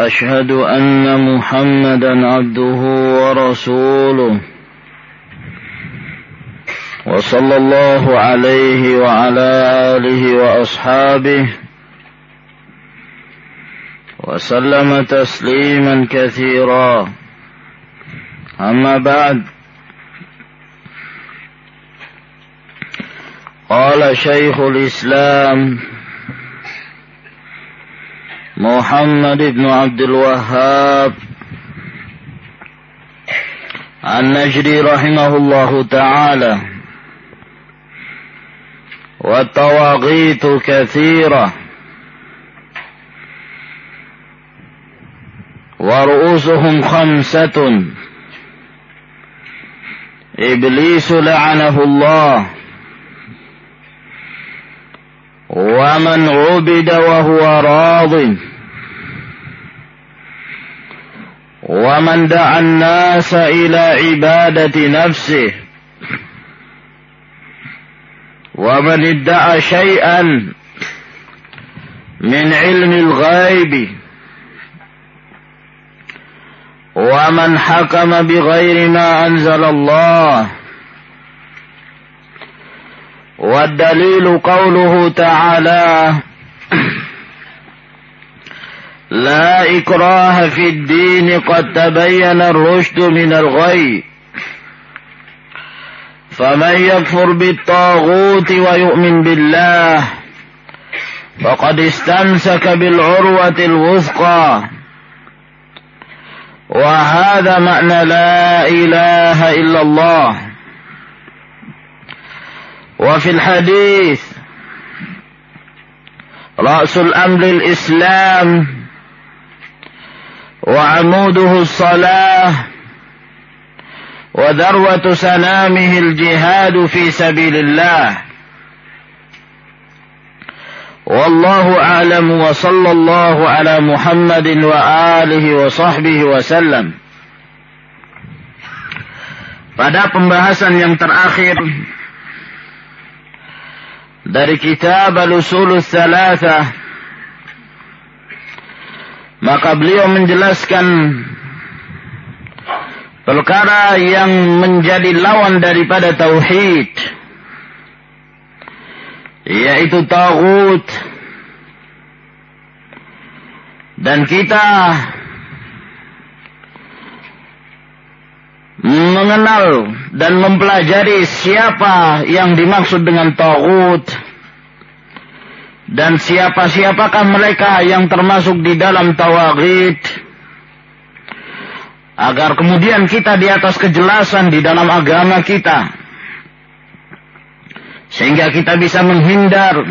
وأشهد أن محمدا عبده ورسوله. وصلى الله عليه وعلى آله وأصحابه. وسلم تسليما كثيرا. أما بعد. قال شيخ الإسلام محمد بن عبد الوهاب. النجري رحمه الله تعالى. والطواغيت كثيرة. ورؤوسهم خمسة. إبليس لعنه الله. ومن عبد وهو راضٍ. ومن دعا الناس إلى عبادة نفسه. ومن ادعى شيئا من علم الغيب. ومن حكم بغير ما أنزل الله. والدليل قوله تعالى لا إكراه في الدين قد تبين الرشد من الغي. فمن يكفر بالطاغوت ويؤمن بالله فقد استمسك بالعروة الوثقى. وهذا معنى لا إله إلا الله. وفي الحديث رأس الأمر الإسلام وعموده الصلاة وذروة سنامه الجهاد في سبيل الله. والله أعلم وصلى الله على محمد وآله وصحبه وسلم. Pada pembahasan yang terakhir dari kitab Al-Usul Thalathah Maka beliau menjelaskan perkara yang menjadi lawan daripada tauhid yaitu tagut dan kita mengenal dan mempelajari siapa yang dimaksud dengan tagut dan siapa-siapakah mereka yang termasuk di dalam tawagid agar kemudian kita di atas kejelasan di dalam agama kita. Sehingga kita bisa menghindar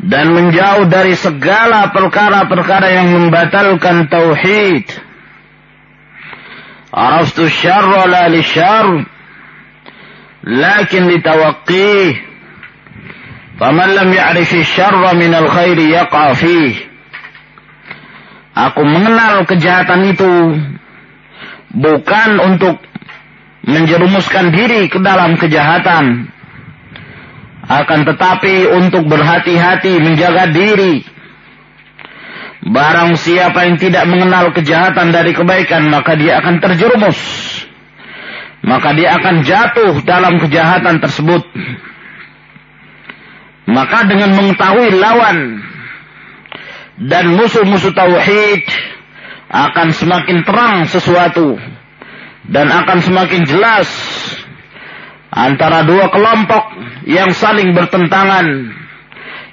dan menjauh dari segala perkara-perkara yang membatalkan tauhid araftu syarra la li syarr lakin litawaqqih Faman lam ya'rifi syarra minal khairi yaqa Aku mengenal kejahatan itu bukan untuk menjerumuskan diri ke dalam kejahatan. Akan tetapi untuk berhati-hati menjaga diri. Barang siapa yang tidak mengenal kejahatan dari kebaikan, maka dia akan terjerumus. Maka dia akan jatuh dalam kejahatan tersebut. Maka dengan mengetahui lawan dan musuh-musuh tauhid akan semakin terang sesuatu dan akan semakin jelas antara dua kelompok yang saling bertentangan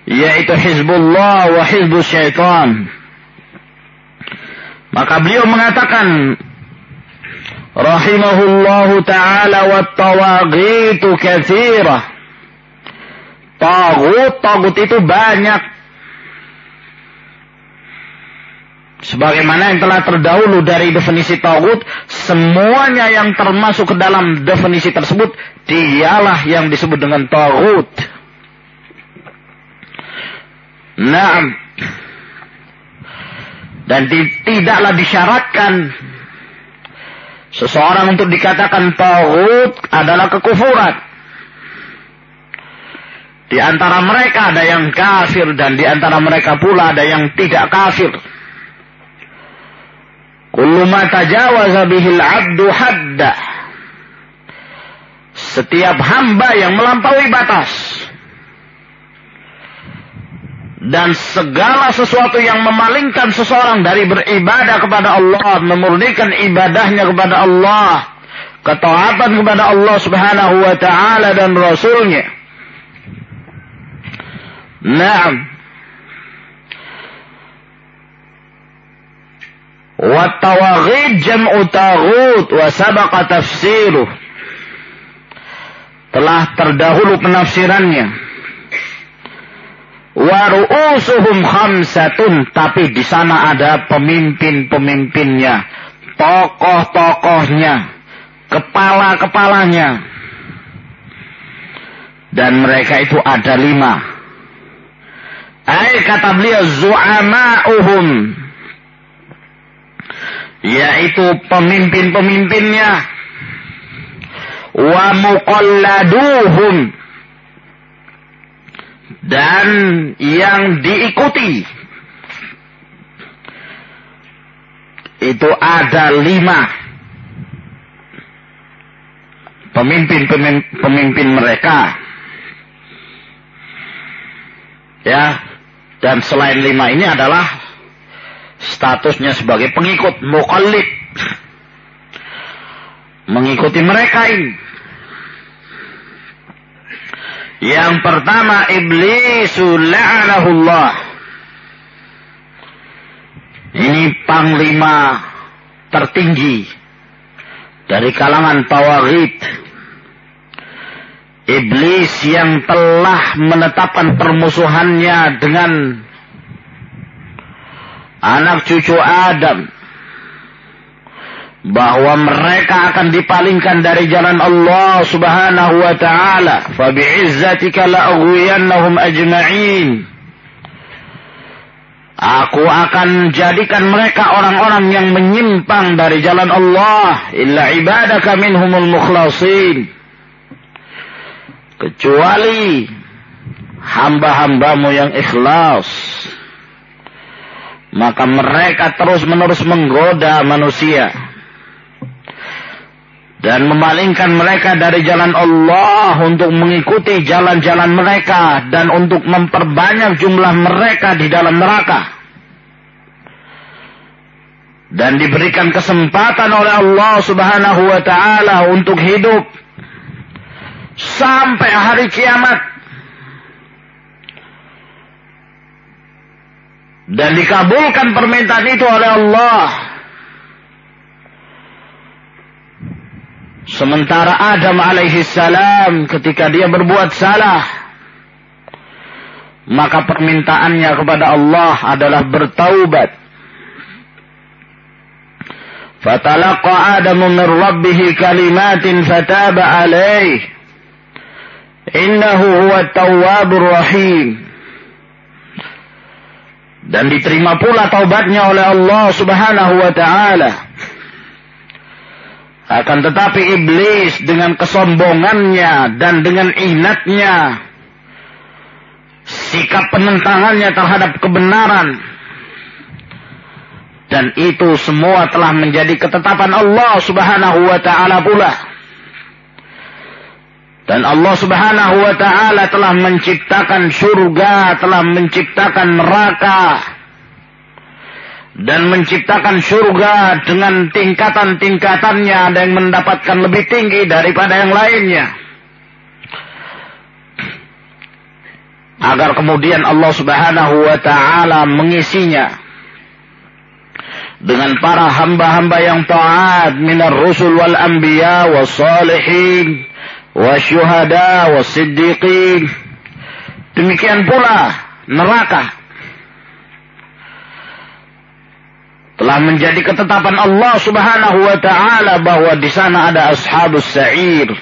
yaitu Hizbullah wa Hizbus Syaitan. Maka beliau mengatakan rahimahullahu taala wa tawaghitu katsirah Tagut, tagut itu banyak. Sebagaimana yang telah terdahulu dari definisi tauhid, semuanya yang termasuk ke dalam definisi tersebut, dialah yang disebut dengan tauhid. Nah, dan tidaklah disyaratkan seseorang untuk dikatakan tauhid adalah kekufuran. Di antara mereka ada yang kafir dan di antara mereka pula ada yang tidak kafir. Kullu ma tajawaza. Setiap hamba yang melampaui batas. Dan segala sesuatu yang memalingkan seseorang dari beribadah kepada Allah. Memurnikan ibadahnya kepada Allah. Ketaatan kepada Allah subhanahu wa ta'ala dan Rasulnya Naam. Jam'u taghut wa sabaqa tafsiruh. Telah terdahulu penafsirannya. Wa ru'usuhum khamsatun. Tapi di sana ada pemimpin-pemimpinnya. Tokoh-tokohnya. Kepala-kepalanya. Dan mereka itu ada lima. Ay kata beliau zu'ama'uhum. Yaitu pemimpin-pemimpinnya. Wa muqalladuhum. Dan yang diikuti. Itu ada lima. Pemimpin-pemimpin mereka. Ya, dan selain lima ini adalah statusnya sebagai pengikut mukallid. Mengikuti mereka ini. Yang pertama iblis la'anahullah. Ini panglima tertinggi dari kalangan tawaghid Iblis yang telah menetapkan permusuhannya dengan anak cucu Adam bahwa mereka akan dipalingkan dari jalan Allah Subhanahu wa taala. Fa bi'izzatika la'ghwiyannahum ajma'in. Aku akan jadikan mereka orang-orang yang menyimpang dari jalan Allah. Illa ibadaka minhumul mukhlasin. Kecuali hamba-hambamu yang ikhlas. Maka mereka terus-menerus menggoda manusia dan memalingkan mereka dari jalan Allah untuk mengikuti jalan-jalan mereka dan untuk memperbanyak jumlah mereka di dalam neraka dan diberikan kesempatan oleh Allah Subhanahu wa taala untuk hidup sampai hari kiamat. Dan dikabulkan permintaan itu oleh Allah. Sementara Adam alaihi salam ketika dia berbuat salah. Maka permintaannya kepada Allah adalah bertaubat. Fatalaqa Adamu min kalimatin fataba alaih. Innahu huwa tawwabur rahim. Dan diterima pula taubatnya oleh Allah subhanahu wa ta'ala. Akan tetapi iblis dengan kesombongannya dan dengan inatnya. Sikap penentangannya terhadap kebenaran. Dan itu semua telah menjadi ketetapan Allah subhanahu wa ta'ala pula. Dan Allah subhanahu wa ta'ala telah menciptakan surga, telah menciptakan neraka. Dan menciptakan surga dengan tingkatan-tingkatannya. Ada yang mendapatkan lebih tinggi daripada yang lainnya. Agar kemudian Allah subhanahu wa ta'ala mengisinya. Dengan para hamba-hamba yang taat minar rusul wal anbiya wal salihin wasyuhada wasiddiqin demikian pula neraka telah menjadi ketetapan Allah Subhanahu wa taala bahwa di sana ada ashabus sa'ir.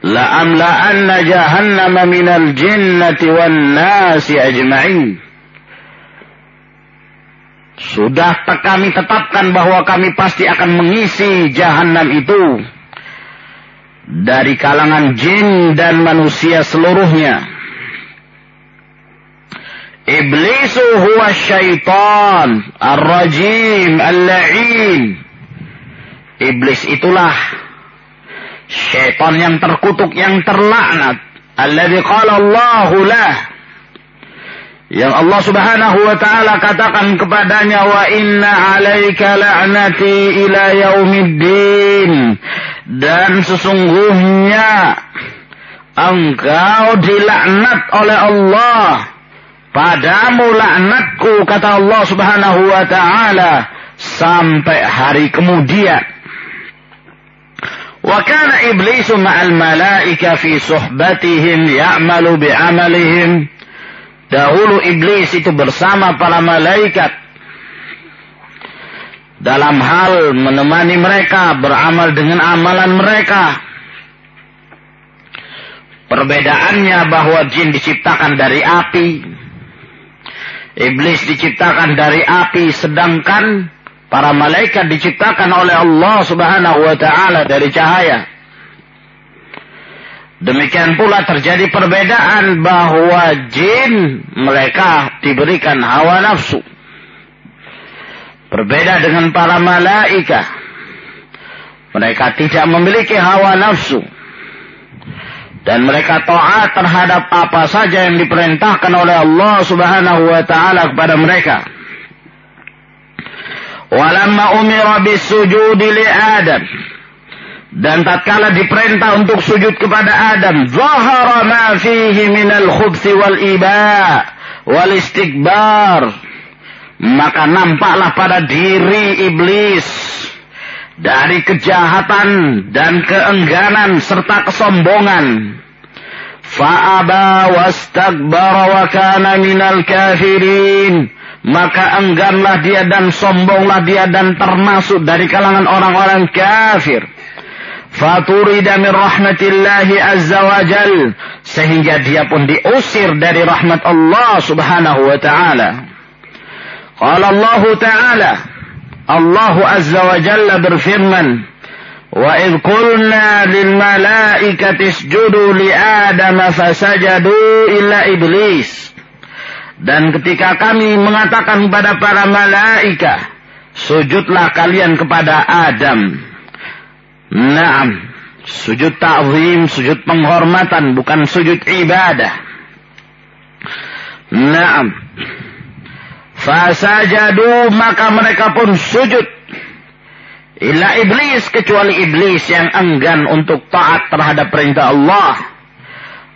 La amla'anna jahannama minal jinnati wan nasi ajma'in. Sudah kami tetapkan bahwa kami pasti akan mengisi jahanam itu dari kalangan jin dan manusia seluruhnya. Iblisu huwa syaitan ar-rajim al-la'in. Iblis itulah syaitan yang terkutuk yang terlaknat. Alladhi qala Allahu lah yang Allah Subhanahu wa taala katakan kepadanya wa inna 'alaika la'nati ila yaumiddin dan sesungguhnya engkau dilaknat oleh Allah padamu laknatku kata Allah Subhanahu wa taala sampai hari kemudian. Wa kana iblisu ma'al malaika fi suhbatihim ya'malu bi'amalihim. Dahulu iblis itu bersama para malaikat dalam hal menemani mereka beramal dengan amalan mereka. Perbedaannya bahwa jin diciptakan dari api, iblis diciptakan dari api, sedangkan para malaikat diciptakan oleh Allah Subhanahu wa taala dari cahaya. Demikian pula terjadi perbedaan bahwa jin mereka diberikan hawa nafsu. Berbeda dengan para malaikat. Mereka tidak memiliki hawa nafsu. Dan mereka taat terhadap apa saja yang diperintahkan oleh Allah subhanahu wa ta'ala kepada mereka. Walamma umira bisujudi li Adam. Dan tatkala diperintah untuk sujud kepada Adam, zahara ma fihi minal khubsi wal iba wal istikbar. Maka nampaklah pada diri iblis dari kejahatan dan keengganan serta kesombongan. Fa'aba wastakbara wa kana minal kafirin. Maka engganlah dia dan sombonglah dia dan termasuk dari kalangan orang-orang kafir faturida min rahmatillahi azza wa jal sehingga dia pun diusir dari rahmat Allah subhanahu wa ta'ala qala Allah ta'ala Allah azza wa jalla berfirman wa idh qulna lil malaikati isjudu li adam fasajadu illa iblis dan ketika kami mengatakan kepada para malaikat sujudlah kalian kepada Adam Naam. Sujud ta'zim, sujud penghormatan, bukan sujud ibadah. Naam. Fasajadu maka mereka pun sujud. Illa iblis kecuali iblis yang enggan untuk taat terhadap perintah Allah.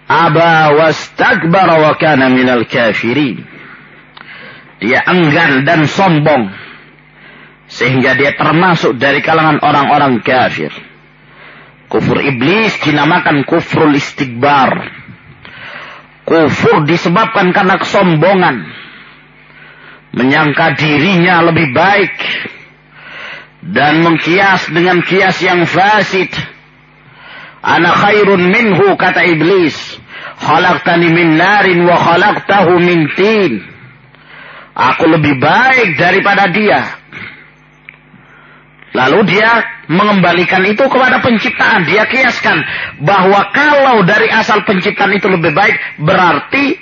Aba wastakbara wa kana minal kafirin. Dia enggan dan sombong sehingga dia termasuk dari kalangan orang-orang kafir. Kufur iblis dinamakan kufrul istikbar. Kufur disebabkan karena kesombongan. Menyangka dirinya lebih baik. Dan mengkias dengan kias yang fasid. Ana khairun minhu kata iblis. Khalaqtani min narin wa khalaqtahu min tin. Aku lebih baik daripada dia Lalu dia mengembalikan itu kepada penciptaan. Dia kiaskan bahwa kalau dari asal penciptaan itu lebih baik, berarti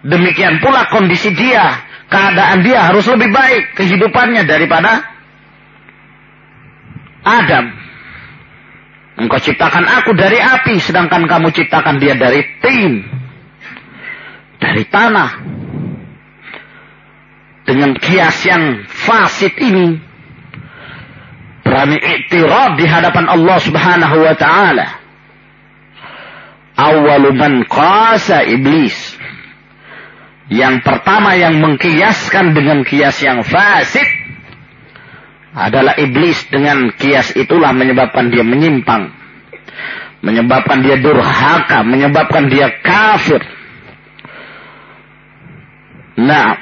demikian pula kondisi dia, keadaan dia harus lebih baik kehidupannya daripada Adam. Engkau ciptakan aku dari api, sedangkan kamu ciptakan dia dari tin, dari tanah. Dengan kias yang fasid ini, berani iktiraf di hadapan Allah Subhanahu wa taala. Awalu man qasa iblis. Yang pertama yang mengkiaskan dengan kias yang fasid adalah iblis dengan kias itulah menyebabkan dia menyimpang. Menyebabkan dia durhaka, menyebabkan dia kafir. Nah,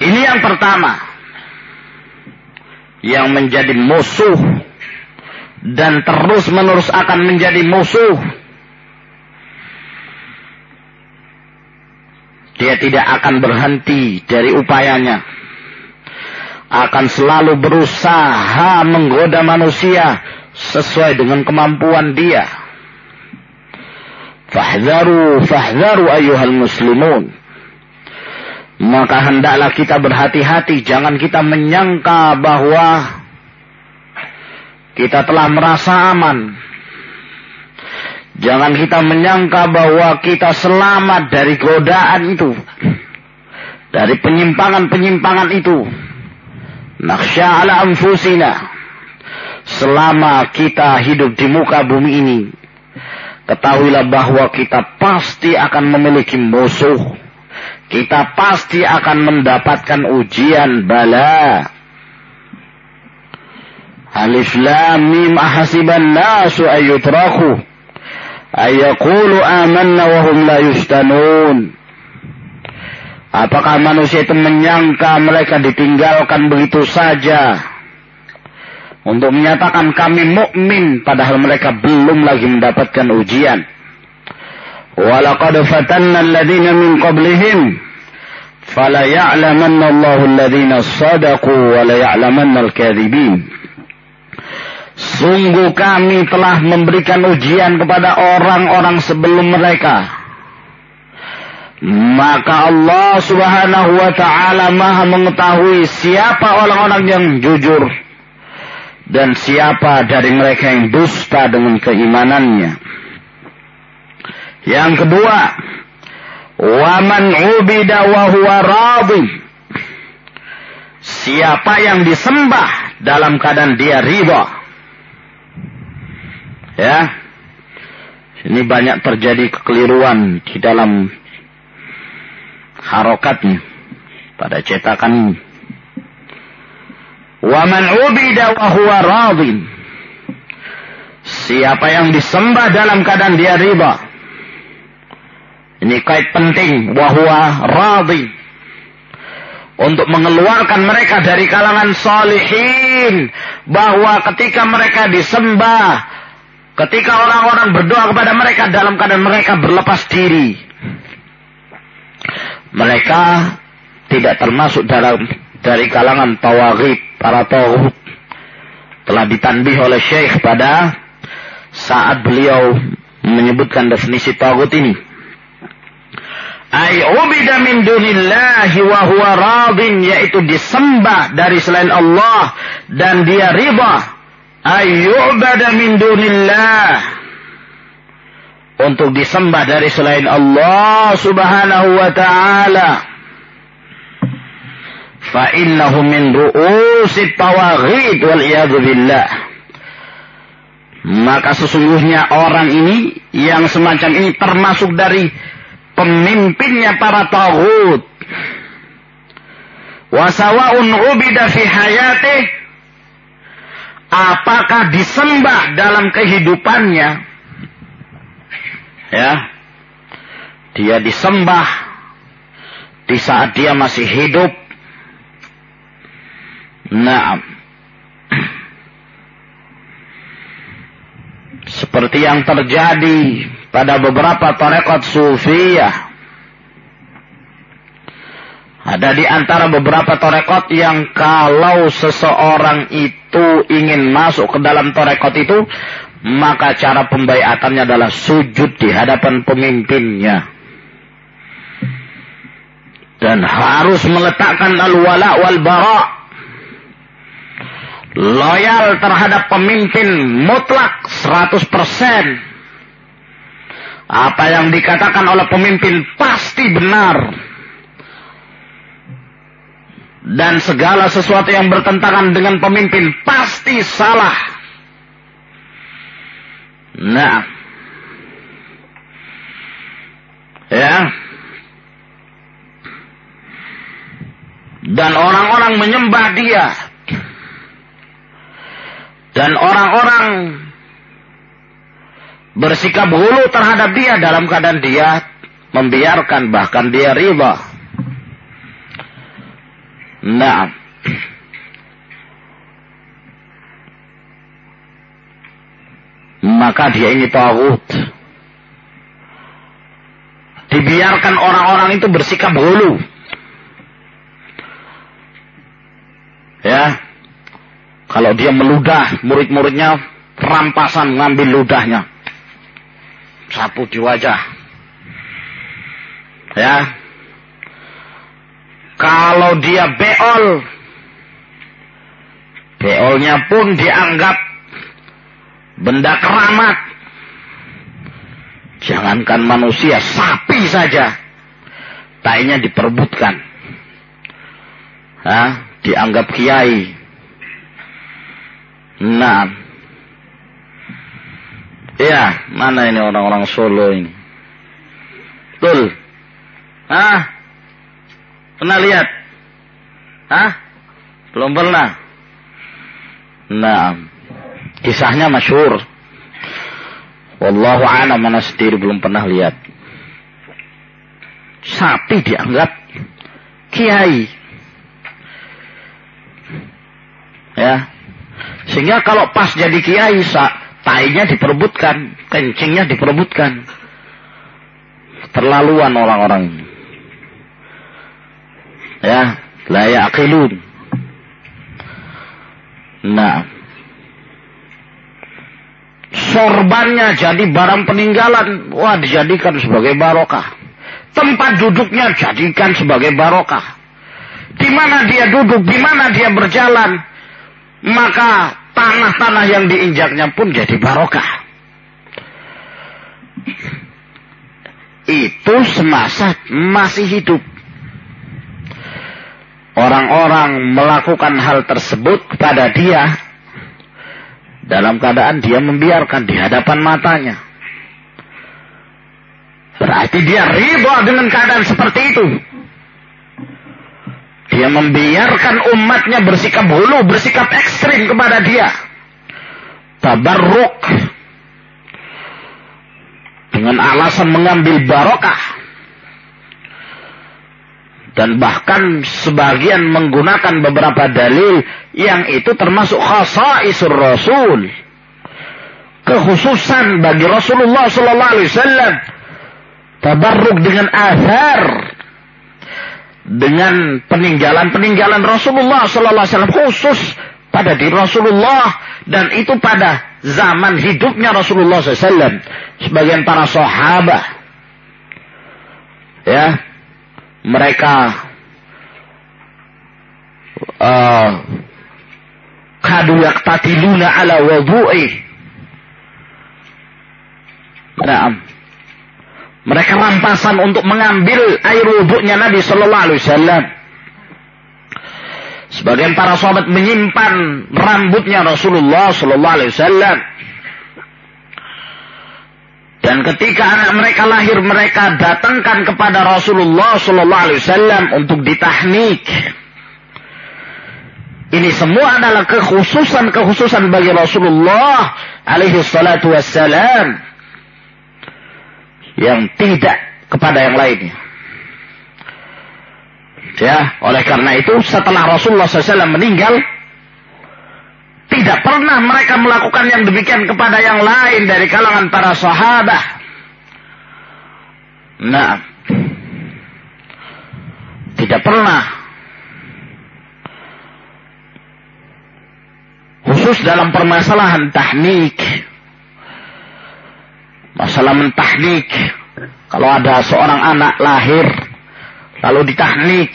ini yang pertama yang menjadi musuh dan terus-menerus akan menjadi musuh. Dia tidak akan berhenti dari upayanya. Akan selalu berusaha menggoda manusia sesuai dengan kemampuan dia. Fahzaru, fahzaru ayuhal muslimun. Maka hendaklah kita berhati-hati, jangan kita menyangka bahwa kita telah merasa aman. Jangan kita menyangka bahwa kita selamat dari godaan itu. Dari penyimpangan-penyimpangan itu. Naksya ala anfusina. Selama kita hidup di muka bumi ini. Ketahuilah bahwa kita pasti akan memiliki musuh kita pasti akan mendapatkan ujian bala. Alif lam mim ahasiban nasu ayutrahu ayaqulu amanna wa hum la yustanun Apakah manusia itu menyangka mereka ditinggalkan begitu saja untuk menyatakan kami mukmin padahal mereka belum lagi mendapatkan ujian. Walaqad fatanna alladhina min qablihim fala اللَّهُ الَّذِينَ alladziina وَلَيَعْلَمَنَّ wa. Sungguh kami telah memberikan ujian kepada orang-orang sebelum mereka. Maka Allah subhanahu wa ta'ala maha mengetahui siapa orang-orang yang jujur. Dan siapa dari mereka yang dusta dengan keimanannya. Yang kedua, waman ubida wa huwa radhi. Siapa yang disembah dalam keadaan dia ridha. Ya. Ini banyak terjadi kekeliruan di dalam harokatnya pada cetakan Waman ubida wa huwa radhi. Siapa yang disembah dalam keadaan dia riba. Ini kait penting bahwa radhi untuk mengeluarkan mereka dari kalangan salihin bahwa ketika mereka disembah ketika orang-orang berdoa kepada mereka dalam keadaan mereka berlepas diri mereka tidak termasuk dalam dari kalangan tawaghib para tauhid telah ditanbih oleh Syekh pada saat beliau menyebutkan definisi tauhid ini. Ay ubida min dunillahi wa huwa radin yaitu disembah dari selain Allah dan dia riba ay ubada min dunillah. Untuk disembah dari selain Allah subhanahu wa ta'ala. Fa innahu min ru'usit tawaghid wal billah. Maka sesungguhnya orang ini yang semacam ini termasuk dari pemimpinnya para taghut. Wasawaun ubida fi hayatih apakah disembah dalam kehidupannya? Ya. Dia disembah di saat dia masih hidup. Nah seperti yang terjadi pada beberapa tarekat sufiyah. Ada di antara beberapa torekot yang kalau seseorang itu ingin masuk ke dalam torekot itu, maka cara pembayatannya adalah sujud di hadapan pemimpinnya. Dan harus meletakkan al-wala wal-bara. Loyal terhadap pemimpin mutlak 100%. Apa yang dikatakan oleh pemimpin pasti benar. Dan segala sesuatu yang bertentangan dengan pemimpin pasti salah. Nah. Ya. Dan orang-orang menyembah dia. Dan orang-orang bersikap hulu terhadap dia dalam keadaan dia membiarkan bahkan dia riba. Nah. Maka dia ini tawud. Dibiarkan orang-orang itu bersikap hulu. Ya. Kalau dia meludah, murid-muridnya rampasan ngambil ludahnya. Sapu di wajah. Ya. Kalau dia beol, beolnya pun dianggap benda keramat. Jangankan manusia, sapi saja. Tainya diperbutkan. Hah? Dianggap kiai. Nah. Ya, mana ini orang-orang Solo ini? Betul. Hah? Pernah lihat? Hah? Belum pernah. Nah, kisahnya masyur. Wallahu a'lam mana sendiri belum pernah lihat. Sapi dianggap kiai. Ya. Sehingga kalau pas jadi kiai, tainya diperebutkan, kencingnya diperebutkan. Terlaluan orang-orang. Ya, layak akilun. Nah, sorbannya jadi barang peninggalan. Wah, dijadikan sebagai barokah. Tempat duduknya jadikan sebagai barokah. Di mana dia duduk, di mana dia berjalan, maka tanah-tanah yang diinjaknya pun jadi barokah. Itu semasa masih hidup. Orang-orang melakukan hal tersebut kepada dia dalam keadaan dia membiarkan di hadapan matanya. Berarti dia ridho dengan keadaan seperti itu. Dia membiarkan umatnya bersikap hulu, bersikap ekstrim kepada dia. Tabarruk. Dengan alasan mengambil barokah. Dan bahkan sebagian menggunakan beberapa dalil yang itu termasuk khasaisur Rasul. Kekhususan bagi Rasulullah sallallahu alaihi wasallam. Tabarruk dengan azhar dengan peninggalan-peninggalan Rasulullah sallallahu alaihi wasallam khusus pada diri Rasulullah dan itu pada zaman hidupnya Rasulullah SAW sebagian para sahabat ya mereka uh, kadu yaktatiluna ala Naam. Mereka rampasan untuk mengambil air wudhunya Nabi Sallallahu Alaihi Wasallam. Sebagian para sahabat menyimpan rambutnya Rasulullah Sallallahu Alaihi Wasallam. Dan ketika anak mereka lahir, mereka datangkan kepada Rasulullah Sallallahu Alaihi Wasallam untuk ditahnik. Ini semua adalah kekhususan-kekhususan bagi Rasulullah alaihi salatu. Yang tidak kepada yang lainnya. Ya, oleh karena itu setelah Rasulullah SAW meninggal, tidak pernah mereka melakukan yang demikian kepada yang lain dari kalangan para sahabat. Nah, tidak pernah. Khusus dalam permasalahan tahnik. Masalah mentahnik. Kalau ada seorang anak lahir, lalu ditahnik.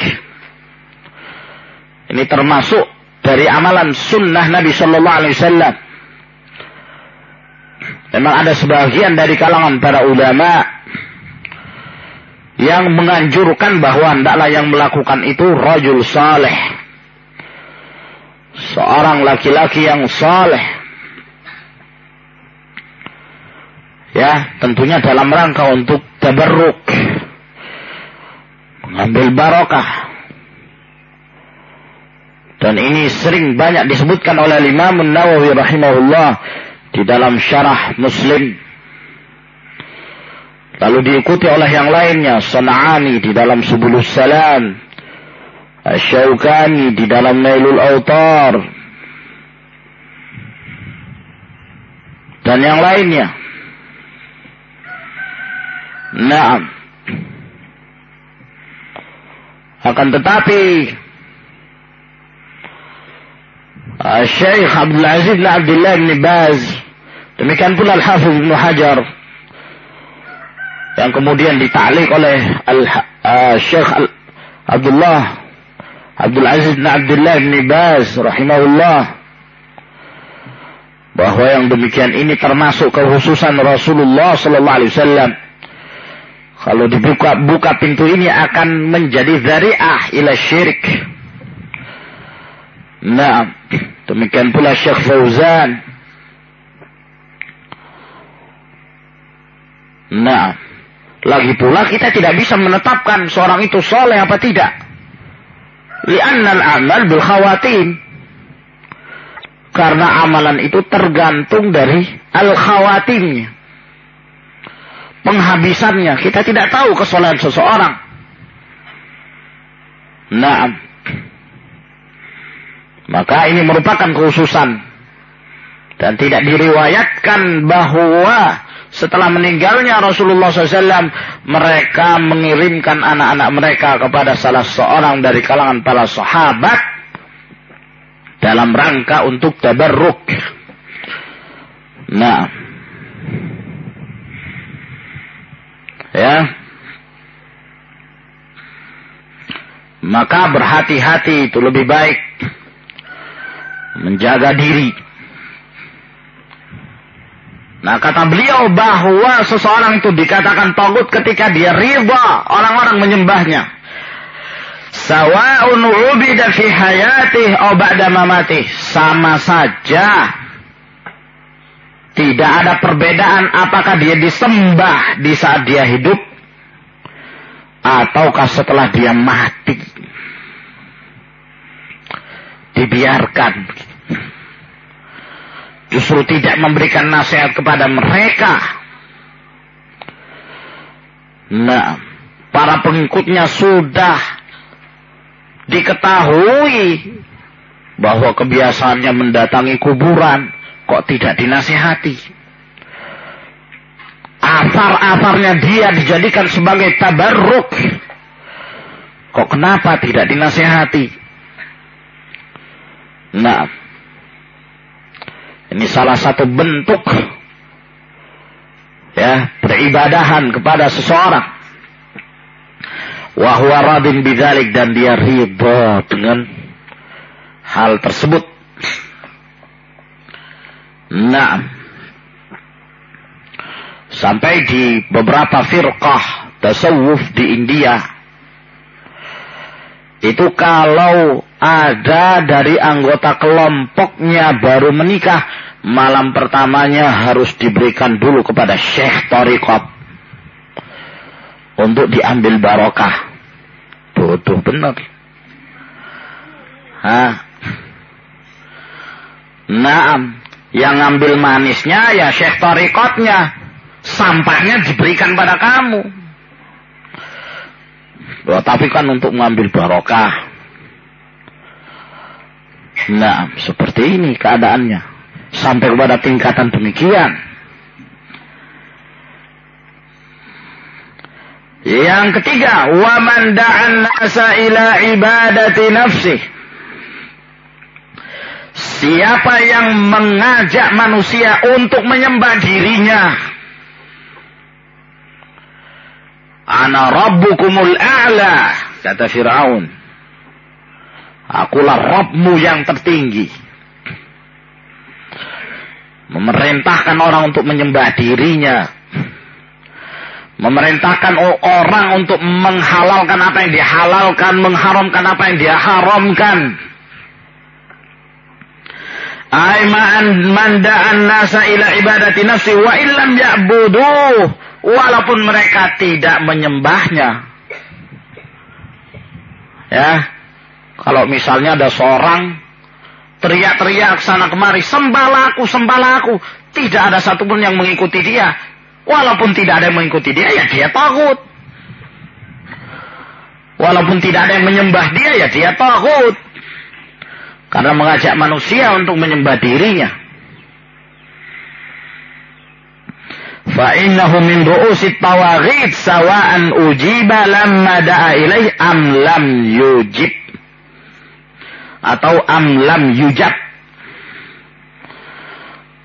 Ini termasuk dari amalan sunnah Nabi Shallallahu Alaihi Wasallam. Memang ada sebagian dari kalangan para ulama yang menganjurkan bahwa hendaklah yang melakukan itu rajul saleh. Seorang laki-laki yang saleh. Ya, tentunya dalam rangka untuk tabarruk. Mengambil barokah dan ini sering banyak disebutkan oleh Imam Nawawi rahimahullah di dalam syarah Muslim. Lalu diikuti oleh yang lainnya, Sana'ani di dalam Subulus Salam, Asyaukani di dalam Nailul Autar. Dan yang lainnya. Nah. Akan tetapi Syekh Abdul Aziz bin Abdullah bin Baz. Demikian pula Al-Hafiz bin Hajar. Yang kemudian ditalik oleh Al uh, Syekh Al Abdullah Abdul Aziz bin Abdullah bin Baz rahimahullah. Bahwa yang demikian ini termasuk kekhususan Rasulullah sallallahu alaihi wasallam. Kalau dibuka buka pintu ini akan menjadi zari'ah ila syirik Nah, demikian pula Syekh Fauzan. Nah, lagi pula kita tidak bisa menetapkan seorang itu soleh apa tidak. Li'annal amal bil khawatim. Karena amalan itu tergantung dari al khawatimnya. Penghabisannya. Kita tidak tahu kesolehan seseorang. Nah, maka ini merupakan khususan. Dan tidak diriwayatkan bahwa setelah meninggalnya Rasulullah SAW, mereka mengirimkan anak-anak mereka kepada salah seorang dari kalangan para sahabat dalam rangka untuk tabarruk. Nah, ya, maka berhati-hati itu lebih baik menjaga diri. Nah kata beliau bahwa seseorang itu dikatakan togut ketika dia riba orang-orang menyembahnya. Sawa'un ubida fi hayatih. Sama saja. Tidak ada perbedaan apakah dia disembah di saat dia hidup. Ataukah setelah dia mati dibiarkan. Justru tidak memberikan nasihat kepada mereka. Nah, para pengikutnya sudah diketahui bahwa kebiasaannya mendatangi kuburan kok tidak dinasihati. Asar-asarnya dia dijadikan sebagai tabarruk. Kok kenapa tidak dinasihati? Nah, ini salah satu bentuk ya peribadahan kepada seseorang. Wahwa radin bidalik dan dia ridho dengan hal tersebut. Nah, sampai di beberapa firqah tasawuf di India itu kalau ada dari anggota kelompoknya baru menikah, malam pertamanya harus diberikan dulu kepada Syekh Torikot untuk diambil barokah. Bodoh benar. Hah. Naam, yang ngambil manisnya ya Syekh Torikotnya. Sampahnya diberikan pada kamu. Loh, tapi kan untuk mengambil barokah. Nah, seperti ini keadaannya. Sampai kepada tingkatan demikian. Yang ketiga, wa man da'an nasa ila ibadati nafsi. Siapa yang mengajak manusia untuk menyembah dirinya. Ana rabbukumul a'la, kata Firaun. Akulah Rabbmu yang tertinggi. Memerintahkan orang untuk menyembah dirinya. Memerintahkan orang untuk menghalalkan apa yang dihalalkan, mengharamkan apa yang dia haramkan. Aiman manda'an nasa ila ibadati nafsi wa illam ya'buduh. Walaupun mereka tidak menyembahnya. Ya, kalau misalnya ada seorang teriak-teriak sana kemari, sembah aku, sembah aku. Tidak ada satupun yang mengikuti dia. Walaupun tidak ada yang mengikuti dia, ya dia takut. Walaupun tidak ada yang menyembah dia ya dia takut. Karena mengajak manusia untuk menyembah dirinya. Fa innahu min ru'usit tawaghid sawa'an ujiba lamma da'a ilaih am lam yujib. Atau am lam yujab.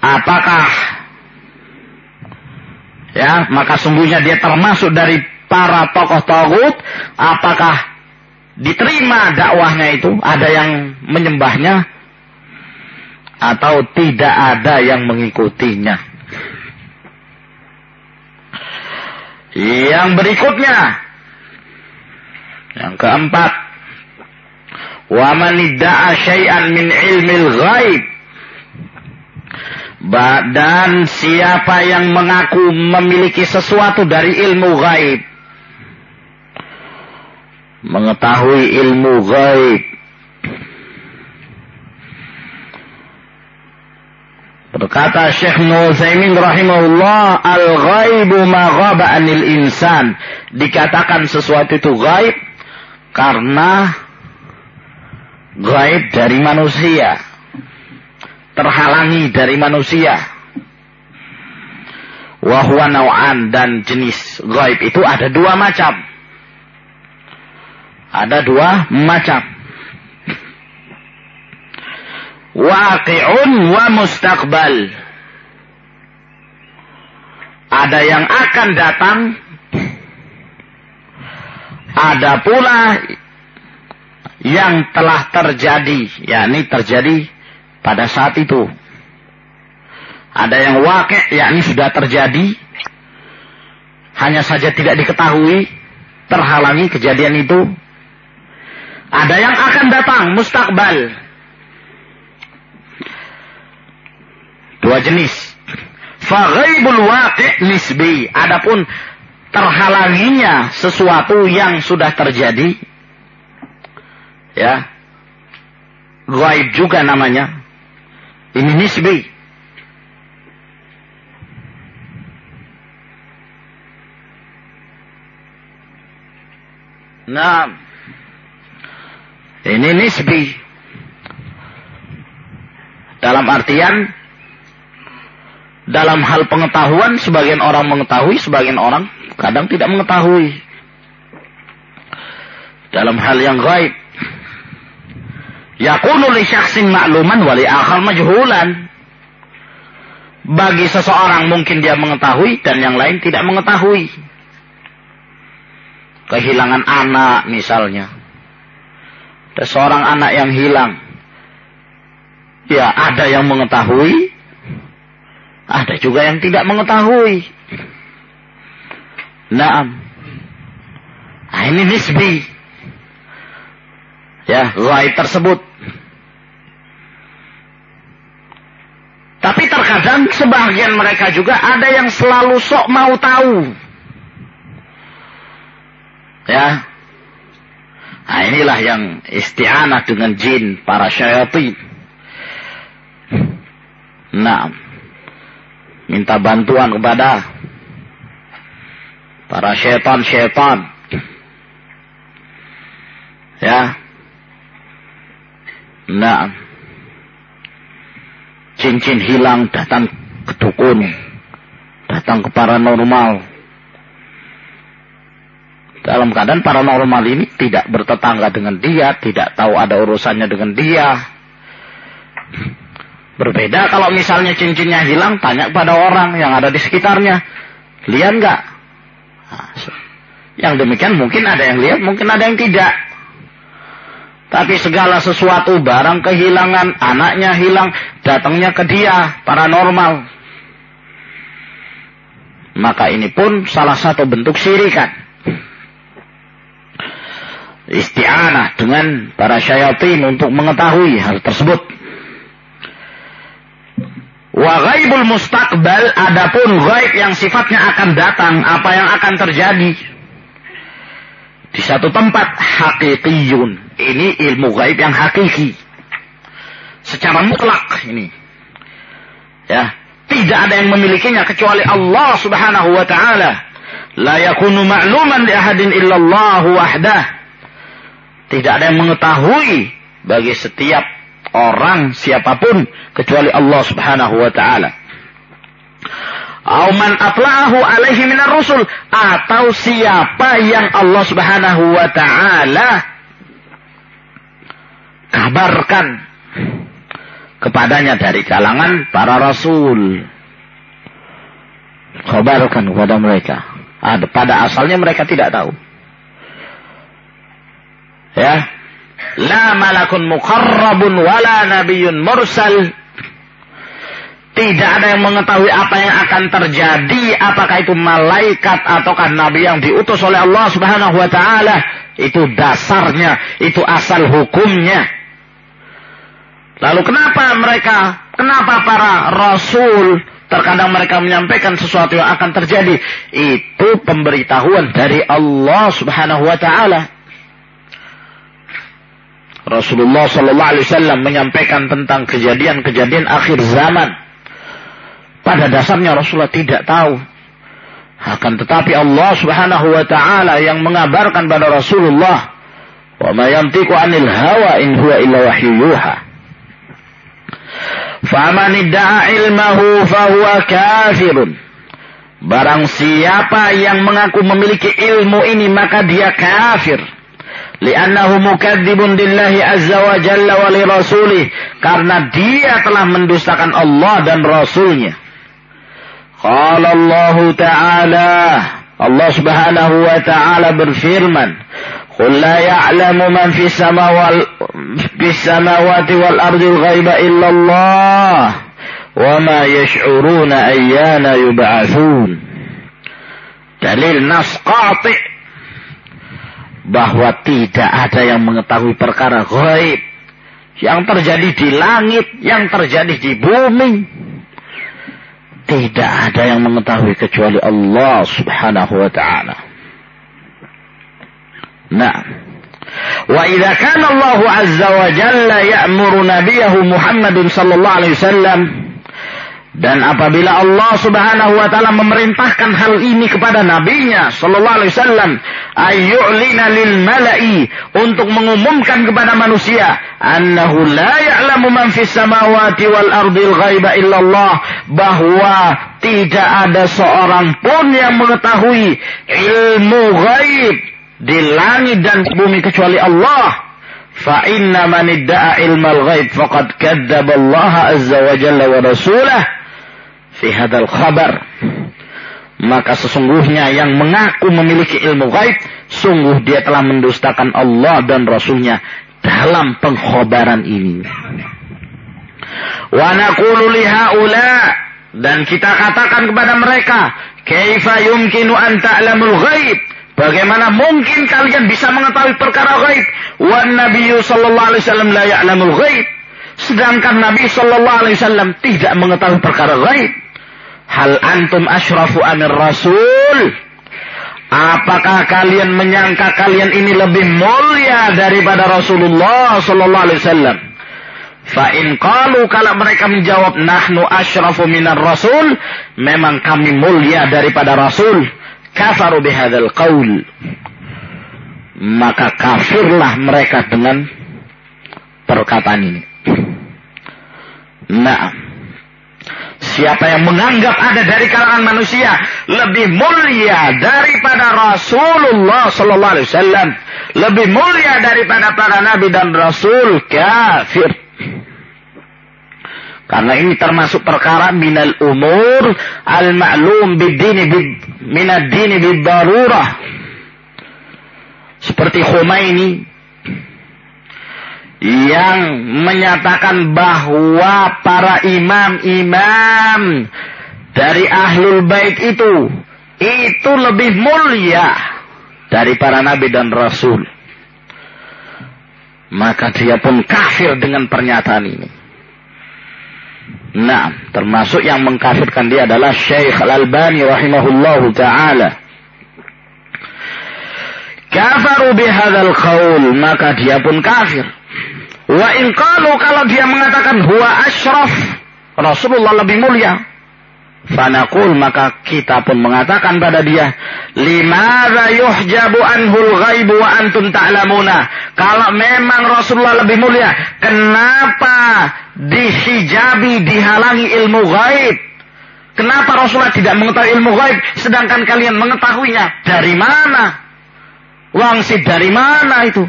Apakah? Ya maka sungguhnya dia termasuk dari para tokoh tauhid apakah diterima dakwahnya itu? Ada yang menyembahnya? Atau tidak ada yang mengikutinya? Yang berikutnya. Yang keempat. Wa syai'an min ilmil ghaib. Dan siapa yang mengaku memiliki sesuatu dari ilmu gaib. Mengetahui ilmu gaib. Berkata Syekh Nuzaimin rahimahullah, al-ghaibu ma anil insan. Dikatakan sesuatu itu gaib karena gaib dari manusia. Terhalangi dari manusia. Wahwa naw'an dan jenis gaib itu ada dua macam. Ada dua macam waqi'un wa mustaqbal. Ada yang akan datang, ada pula yang telah terjadi, yakni terjadi pada saat itu. Ada yang wakil, yakni sudah terjadi, hanya saja tidak diketahui, terhalangi kejadian itu. Ada yang akan datang, mustakbal, Dua jenis. Faghaibul waqi' nisbi. Adapun terhalanginya sesuatu yang sudah terjadi. Ya. Gaib juga namanya. Ini nisbi. Nah, ini nisbi. Dalam artian dalam hal pengetahuan, sebagian orang mengetahui, sebagian orang kadang tidak mengetahui. Dalam hal yang gaib. Yakunu li syakhsin ma'luman wali akhar majhulan. Bagi seseorang mungkin dia mengetahui dan yang lain tidak mengetahui. Kehilangan anak misalnya. Ada seorang anak yang hilang. Ya ada yang mengetahui, ada juga yang tidak mengetahui. Naam. Nah, ini nisbi. Ya, gaib tersebut. Tapi terkadang sebagian mereka juga ada yang selalu sok mau tahu. Ya. Nah inilah yang isti'anah dengan jin, para syaitan. Nah minta bantuan kepada para syaitan-syaitan. Ya. Nah. Cincin hilang datang ke dukun. Datang ke paranormal. Dalam keadaan paranormal ini tidak bertetangga dengan dia, tidak tahu ada urusannya dengan dia. Berbeda kalau misalnya cincinnya hilang, tanya kepada orang yang ada di sekitarnya. Lihat nggak? Nah, yang demikian mungkin ada yang lihat, mungkin ada yang tidak. Tapi segala sesuatu barang kehilangan, anaknya hilang, datangnya ke dia, paranormal. Maka ini pun salah satu bentuk syirikan. Isti'anah dengan para syaitan untuk mengetahui hal tersebut. Wa ghaibul mustaqbal adapun ghaib yang sifatnya akan datang, apa yang akan terjadi. Di satu tempat hakikiyun. Ini ilmu ghaib yang hakiki. Secara mutlak ini. Ya, tidak ada yang memilikinya kecuali Allah Subhanahu wa taala. La yakunu ma'luman li ahadin illallah wahdah. Tidak ada yang mengetahui bagi setiap orang siapa pun kecuali Allah Subhanahu wa taala. Auman atla'ahu alaihi minar rusul atau siapa yang Allah Subhanahu wa taala kabarkan kepadanya dari kalangan para rasul. Kabarkan kepada mereka. Pada asalnya mereka tidak tahu. Ya, La malakun muqarrabun wala nabiyyun mursal. Tidak ada yang mengetahui apa yang akan terjadi. Apakah itu malaikat ataukah nabi yang diutus oleh Allah subhanahu wa ta'ala. Itu dasarnya. Itu asal hukumnya. Lalu kenapa mereka, kenapa para rasul terkadang mereka menyampaikan sesuatu yang akan terjadi. Itu pemberitahuan dari Allah subhanahu wa ta'ala. Rasulullah Sallallahu Alaihi Wasallam menyampaikan tentang kejadian-kejadian akhir zaman. Pada dasarnya Rasulullah tidak tahu. Akan tetapi Allah Subhanahu wa taala yang mengabarkan pada Rasulullah, "Wa ma yantiqu 'anil hawa in huwa illa wahyu yuha." Faman idda'a ilmahu fahuwa kafirun. Barang siapa yang mengaku memiliki ilmu ini maka dia kafir. Li'annahu mukadzibun lillahi azza wa jalla wa li rasulih. Karena dia telah mendustakan Allah dan Rasulnya. Qala Allah Ta'ala. Allah Subhanahu wa Ta'ala berfirman. Qul la ya'lamu man fis samawati fis samawati wal ardi ghaiba illa Allah. Wa ma yash'uruna ayyana yub'atsun. Dalil nas qati' bahwa tidak ada yang mengetahui perkara gaib yang terjadi di langit, yang terjadi di bumi. Tidak ada yang mengetahui kecuali Allah Subhanahu wa taala. Nah, wa Allah azza wa jalla ya'muru nabiyahu Muhammadin sallallahu alaihi dan apabila Allah Subhanahu wa taala memerintahkan hal ini kepada nabinya sallallahu alaihi wasallam, ayyu'lina lil mala'i untuk mengumumkan kepada manusia annahu la ya'lamu man fis samawati wal ardil ghaiba illallah bahwa tidak ada seorang pun yang mengetahui ilmu ghaib di langit dan bumi kecuali Allah. Fa inna man idda'a ilmal ghaib faqad kadzdzaba Allah azza wa jalla wa rasulahu fi hadal khabar maka sesungguhnya yang mengaku memiliki ilmu gaib sungguh dia telah mendustakan Allah dan Rasulnya dalam pengkhabaran ini wa naqulu dan kita katakan kepada mereka kaifa yumkinu an ta'lamul ghaib Bagaimana mungkin kalian bisa mengetahui perkara gaib? Wan Nabi sallallahu alaihi wasallam la ya'lamul ghaib. Sedangkan Nabi sallallahu alaihi wasallam tidak mengetahui perkara gaib. Hal antum ashrafu amir rasul? Apakah kalian menyangka kalian ini lebih mulia daripada Rasulullah sallallahu alaihi wasallam? Fa in qalu kalau mereka menjawab nahnu asyrafu minar rasul, memang kami mulia daripada rasul. Kafaru bihadzal qaul. Maka kafirlah mereka dengan perkataan ini. Nah, Siapa yang menganggap ada dari kalangan manusia lebih mulia daripada Rasulullah sallallahu alaihi wasallam, lebih mulia daripada para nabi dan rasul, kafir. Karena ini termasuk perkara minal umur al-ma'lum bid-dini minad dini bid-darurah. Seperti Khomeini yang menyatakan bahwa para imam-imam dari ahlul bait itu itu lebih mulia dari para nabi dan rasul. Maka dia pun kafir dengan pernyataan ini. Nah, termasuk yang mengkafirkan dia adalah Syekh Al-Albani rahimahullahu taala. Kafaru bihadzal qaul, maka dia pun kafir. Wa in qalu kalau dia mengatakan huwa asyraf, Rasulullah lebih mulia. Fanaqul maka kita pun mengatakan pada dia, "Limadza yuhjabu anhul ghaibu wa antum ta'lamuna?" Kalau memang Rasulullah lebih mulia, kenapa dihijabi, dihalangi ilmu gaib? Kenapa Rasulullah tidak mengetahui ilmu gaib sedangkan kalian mengetahuinya? Dari mana? Wangsit dari mana itu?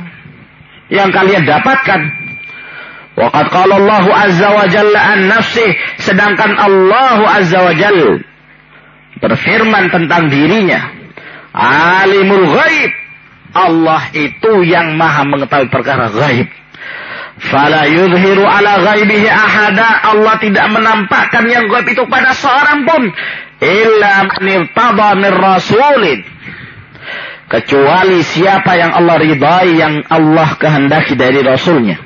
Yang kalian dapatkan? Waqad qala Allah azza wa jalla an nafsi sedangkan Allah azza wa jalla berfirman tentang dirinya alimul ghaib. Allah itu yang maha mengetahui perkara gaib fala yudhiru ala ghaibihi ahada. Allah tidak menampakkan yang gaib itu pada seorang pun. Illa man min rasulin kecuali siapa yang Allah ridai yang Allah kehendaki dari rasulnya.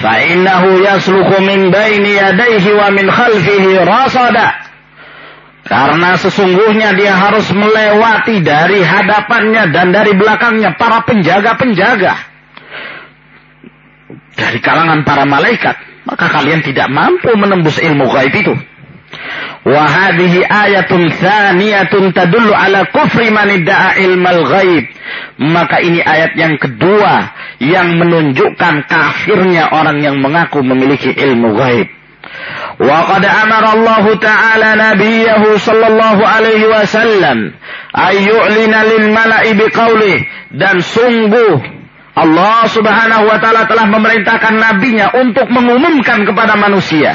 Fa innahu yasluku min baini yadayhi wa min khalfihi rasada. Karena sesungguhnya dia harus melewati dari hadapannya dan dari belakangnya para penjaga-penjaga. Dari kalangan para malaikat. Maka kalian tidak mampu menembus ilmu gaib itu. Wahadihi ayatun thaniyatun tadullu ala kufri man ilmal ghaib. Maka ini ayat yang kedua yang menunjukkan kafirnya orang yang mengaku memiliki ilmu gaib. Wa qad amara Allah Ta'ala nabiyahu sallallahu alaihi wasallam ayyu'lina lil mala'i biqaulih dan sungguh Allah Subhanahu wa taala telah memerintahkan nabinya untuk mengumumkan kepada manusia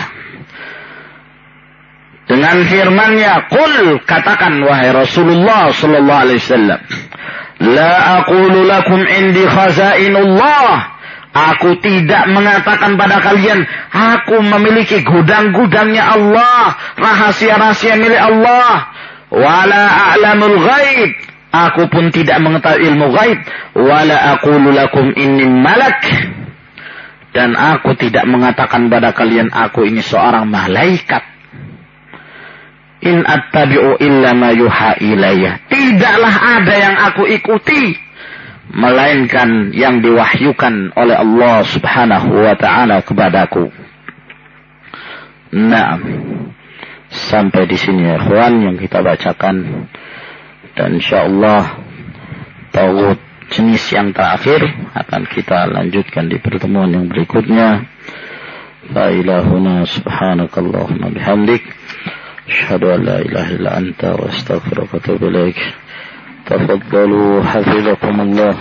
dengan firman-Nya, "Qul katakan wahai Rasulullah sallallahu alaihi wasallam, la aqulu lakum indi khazainullah." Aku tidak mengatakan pada kalian, aku memiliki gudang-gudangnya Allah, rahasia-rahasia milik Allah. Wala a'lamul ghaib. Aku pun tidak mengetahui ilmu ghaib. Wala aqulu lakum inni malak. Dan aku tidak mengatakan pada kalian, aku ini seorang malaikat. In attabi'u illa ma yuha ilayya. Tidaklah ada yang aku ikuti. Melainkan yang diwahyukan oleh Allah subhanahu wa ta'ala kepadaku. Nah, sampai di sini ya kawan yang kita bacakan. Dan insyaAllah tauhid jenis yang terakhir akan kita lanjutkan di pertemuan yang berikutnya. La ilahuna subhanakallahumma bihamdik. أشهد أن لا إله إلا أنت وأستغفرك وأتوب إليك. تفضلوا حفظكم الله.